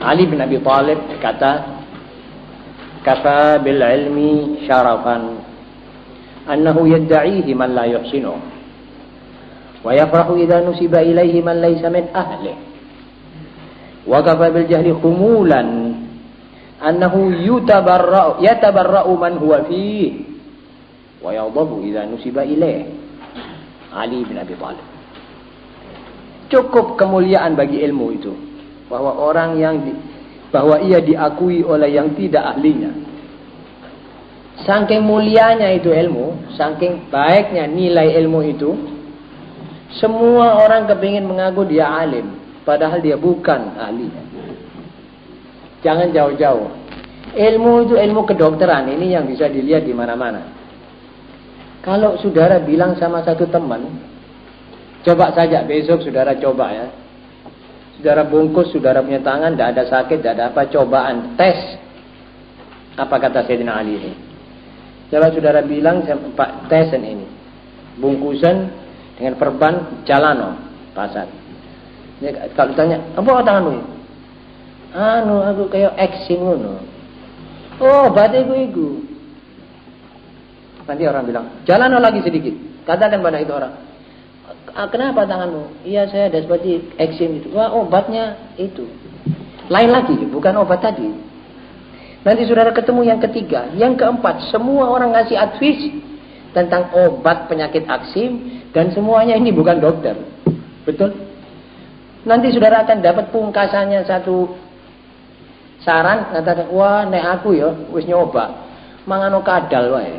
Ali bin Abi Thalib kata, "Kafa bil ilmi syarafan annahu yad'ihi man la yuhsinu wa yafrahu idza nusiba ilaihi man laysa min ahli wa kafa bil jahli khumulan annahu yutabarra'u yatabarra'u man huwa fihi wa yadhabu idza nusiba ilaihi." Ali bin Abi Thalib. Cukup kemuliaan bagi ilmu itu bahwa orang yang di, bahwa ia diakui oleh yang tidak ahlinya. Saking mulianya itu ilmu, saking baiknya nilai ilmu itu, semua orang kepingin mengaku dia alim, padahal dia bukan ahlinya. Jangan jauh-jauh. Ilmu itu ilmu kedokteran, ini yang bisa dilihat di mana-mana. Kalau saudara bilang sama satu teman, coba saja besok saudara coba ya, Saudara bungkus, saudara punya tangan, tidak ada sakit, tidak ada apa, cobaan, tes. Apa kata Sayyidina Ali ini? Coba saudara bilang, Pak, tesan ini. Bungkusan dengan perban, jalan oh, pasar. Ini, kalau ditanya, apa tanganmu ini? Anu, aku kayak eksim ngono. Oh, berarti itu itu. Nanti orang bilang, jalan lagi sedikit. Katakan pada itu orang, ah, kenapa tanganmu? Iya saya ada seperti eksim itu. Wah obatnya itu. Lain lagi, bukan obat tadi. Nanti saudara ketemu yang ketiga, yang keempat, semua orang ngasih advice tentang obat penyakit eksim dan semuanya ini bukan dokter. Betul? Nanti saudara akan dapat pungkasannya satu saran katakan wah nek aku ya wis nyoba mangano kadal wae.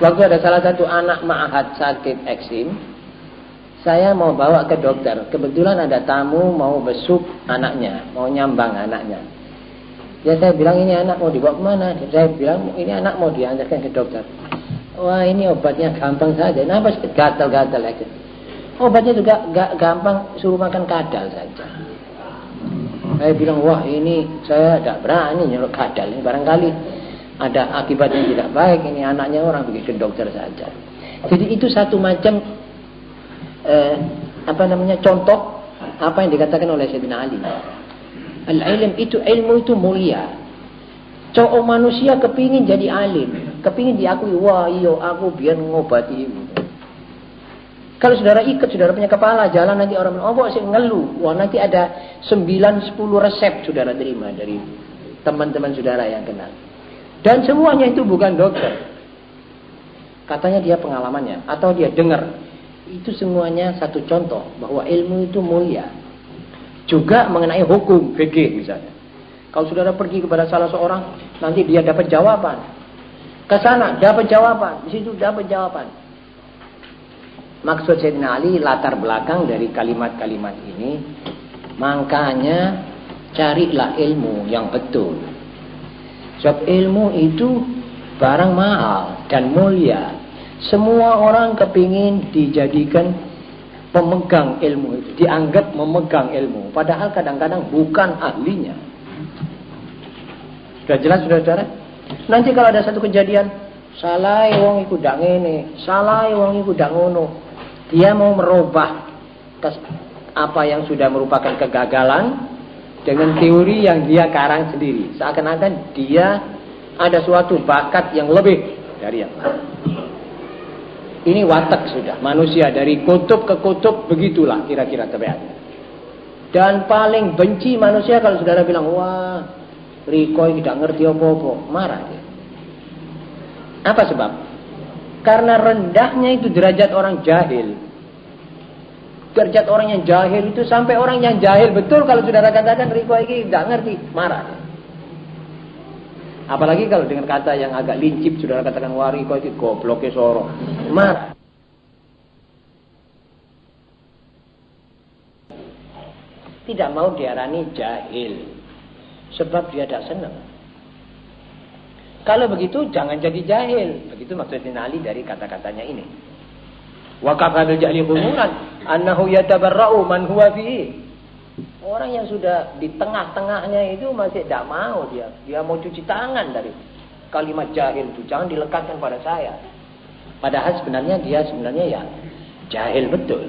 Waktu ada salah satu anak ma'ahad sakit eksim, saya mau bawa ke dokter. Kebetulan ada tamu mau besuk anaknya, mau nyambang anaknya. Ya saya bilang ini anak mau dibawa ke mana? Saya bilang ini anak mau diantarkan ke dokter. Wah ini obatnya gampang saja. Kenapa gatal-gatal ya? Obatnya juga gak gampang, suruh makan kadal saja. Saya bilang, wah ini saya tidak berani nyuruh kadal. Ini barangkali ada akibat yang tidak baik ini anaknya orang pergi ke dokter saja jadi itu satu macam eh, apa namanya contoh apa yang dikatakan oleh Sayyidina Ali al-ilm itu ilmu itu mulia cowok manusia kepingin jadi alim kepingin diakui wah iyo aku biar ngobati kalau saudara ikut, saudara punya kepala, jalan nanti orang bilang, oh ngeluh. Wah nanti ada 9-10 resep saudara terima dari teman-teman saudara yang kenal. Dan semuanya itu bukan dokter. Katanya dia pengalamannya atau dia dengar. Itu semuanya satu contoh bahwa ilmu itu mulia. Juga mengenai hukum fikih misalnya. Kalau saudara pergi kepada salah seorang, nanti dia dapat jawaban. Ke sana dapat jawaban, di situ dapat jawaban. Maksud Sayyidina Ali latar belakang dari kalimat-kalimat ini, makanya carilah ilmu yang betul. Sebab ilmu itu barang mahal dan mulia. Semua orang kepingin dijadikan pemegang ilmu itu. Dianggap memegang ilmu. Padahal kadang-kadang bukan ahlinya. Sudah jelas saudara-saudara? Nanti kalau ada satu kejadian. Salah wong iku dak ngene. Salah wong iku dak ngono. Dia mau merubah apa yang sudah merupakan kegagalan dengan teori yang dia karang sendiri. Seakan-akan dia ada suatu bakat yang lebih dari yang lain. Ini watak sudah manusia dari kutub ke kutub begitulah kira-kira tabiatnya. Dan paling benci manusia kalau saudara bilang wah Riko tidak ngerti apa-apa, marah dia. Apa sebab? Karena rendahnya itu derajat orang jahil derajat orang yang jahil itu sampai orang yang jahil. Betul kalau saudara katakan Riko ini tidak ngerti. Marah. Apalagi kalau dengan kata yang agak lincip saudara katakan wah Riko itu gobloknya sorong marah. Tidak mau diarani jahil sebab dia tidak senang. Kalau begitu jangan jadi jahil. Begitu maksudnya Ali dari kata-katanya ini Wa kafa bil jahli khumuran annahu yatabarra'u man huwa fihi. Orang yang sudah di tengah-tengahnya itu masih tidak mau dia. Dia mau cuci tangan dari kalimat jahil itu. Jangan dilekatkan pada saya. Padahal sebenarnya dia sebenarnya ya jahil betul.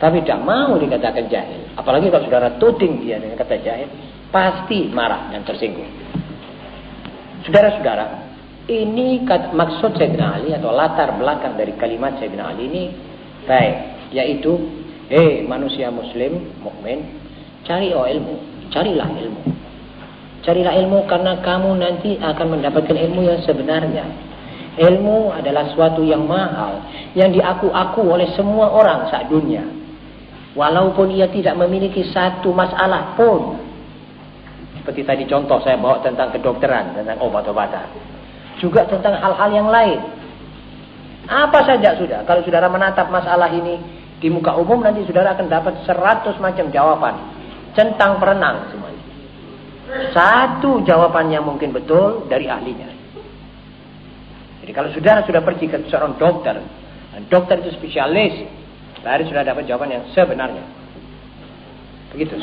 Tapi tidak mau dikatakan jahil. Apalagi kalau saudara tuding dia dengan kata jahil. Pasti marah dan tersinggung. Saudara-saudara, ini maksud Sayyidina Ali atau latar belakang dari kalimat Sayyidina Ali ini baik. Yaitu, hei manusia muslim, mukmin, cari oh ilmu. Carilah ilmu. Carilah ilmu karena kamu nanti akan mendapatkan ilmu yang sebenarnya. Ilmu adalah suatu yang mahal. Yang diaku-aku oleh semua orang saat dunia. Walaupun ia tidak memiliki satu masalah pun. Seperti tadi contoh saya bawa tentang kedokteran, tentang obat-obatan. Juga tentang hal-hal yang lain. Apa saja sudah. Kalau saudara menatap masalah ini di muka umum nanti saudara akan dapat seratus macam jawaban. Centang perenang semuanya. Satu jawaban yang mungkin betul dari ahlinya. Jadi kalau saudara sudah pergi ke seorang dokter, dan dokter itu spesialis, Baru sudah dapat jawaban yang sebenarnya. Begitu.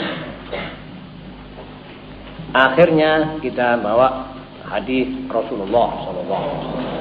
Akhirnya kita bawa Hadis rasulullah sallallahu alaihi wasallam.